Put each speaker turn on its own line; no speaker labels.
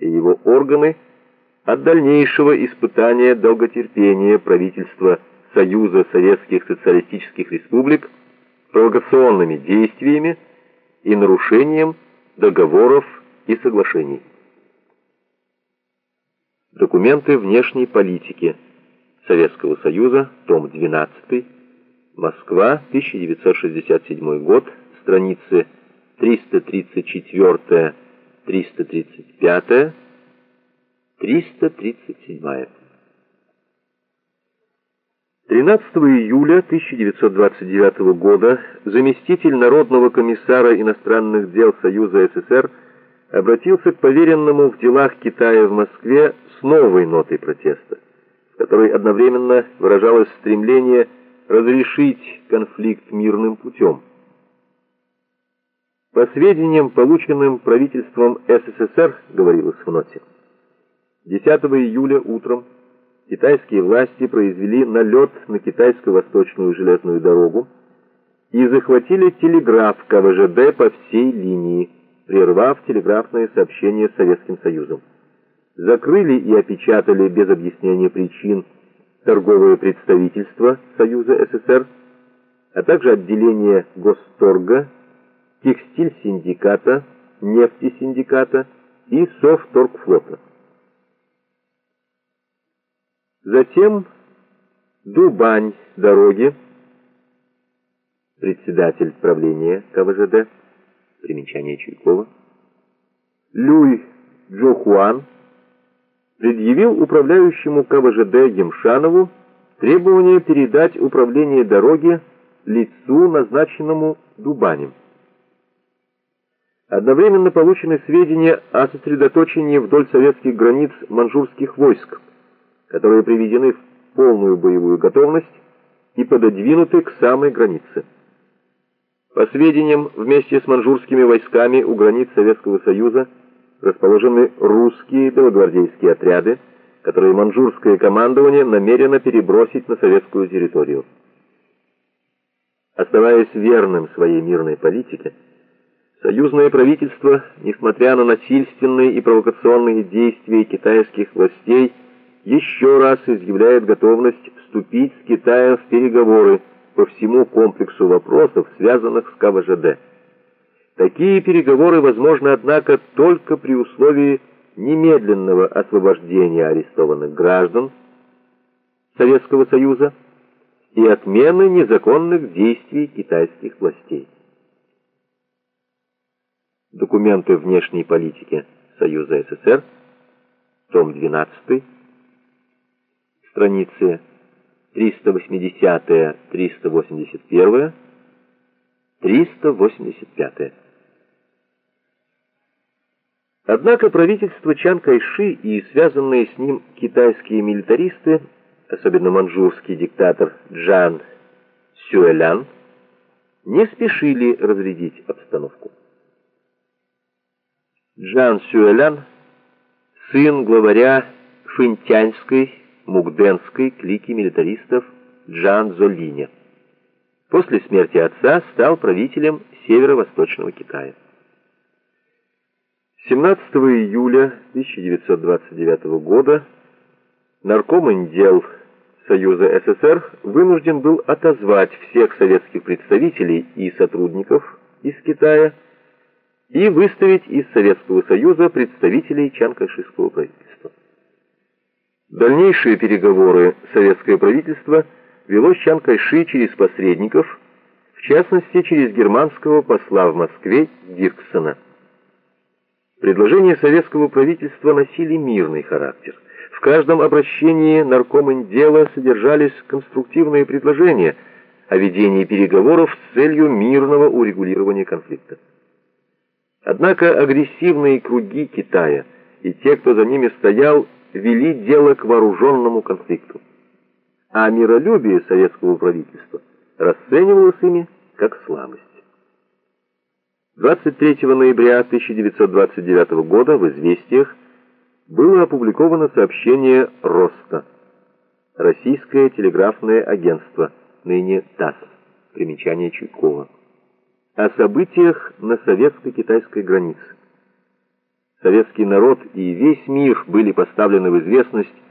и его органы от дальнейшего испытания долготерпения правительства Союза Советских Социалистических Республик провокационными действиями и нарушением договоров и соглашений. Документы внешней политики Советского Союза, том 12, Москва, 1967 год, страницы 334 335 337 13 июля 1929 года заместитель Народного комиссара иностранных дел Союза СССР обратился к поверенному в делах Китая в Москве с новой нотой протеста, в которой одновременно выражалось стремление разрешить конфликт мирным путем. По сведениям, полученным правительством СССР, говорилось в ноте, 10 июля утром китайские власти произвели налет на китайско-восточную железную дорогу и захватили телеграф КВЖД по всей линии, прервав телеграфное сообщение с Советским Союзом. Закрыли и опечатали без объяснения причин торговое представительство Союза СССР, а также отделение Госторга текстиль-синдиката, нефтесиндиката и Совторгфлота. Затем Дубань дороги, председатель правления КВЖД, примечание Чуйкова, Люй Джохуан предъявил управляющему КВЖД Емшанову требование передать управление дороги лицу, назначенному Дубанем. Одновременно получены сведения о сосредоточении вдоль советских границ манчжурских войск, которые приведены в полную боевую готовность и пододвинуты к самой границе. По сведениям, вместе с манчжурскими войсками у границ Советского Союза расположены русские белогвардейские отряды, которые манчжурское командование намерено перебросить на советскую территорию. Оставаясь верным своей мирной политике, Союзное правительство, несмотря на насильственные и провокационные действия китайских властей, еще раз изъявляет готовность вступить с Китаем в переговоры по всему комплексу вопросов, связанных с КВЖД. Такие переговоры возможны, однако, только при условии немедленного освобождения арестованных граждан Советского Союза и отмены незаконных действий китайских властей. Документы внешней политики Союза СССР, том 12, страницы 380-381, 385. Однако правительство Чан Кайши и связанные с ним китайские милитаристы, особенно манчжурский диктатор Джан Сюэлян, не спешили разрядить обстановку. Джан Сюэлян, сын главаря Финтянской, Мугденской клики милитаристов Джан Золиня. После смерти отца стал правителем северо-восточного Китая. 17 июля 1929 года нарком дел Союза СССР вынужден был отозвать всех советских представителей и сотрудников из Китая и выставить из Советского Союза представителей Чанкайшистского правительства. Дальнейшие переговоры советское правительство вело с Чан Кайши через посредников, в частности через германского посла в Москве Дирксона. Предложения советского правительства носили мирный характер. В каждом обращении наркоминдела содержались конструктивные предложения о ведении переговоров с целью мирного урегулирования конфликта. Однако агрессивные круги Китая и те, кто за ними стоял, вели дело к вооруженному конфликту. А миролюбие советского правительства расценивалось ими как слабость. 23 ноября 1929 года в «Известиях» было опубликовано сообщение РОСТа, Российское телеграфное агентство, ныне ТАСС, примечание Чуйкова, о событиях на советско-китайской границе. советский народ и весь мир были поставлены в известность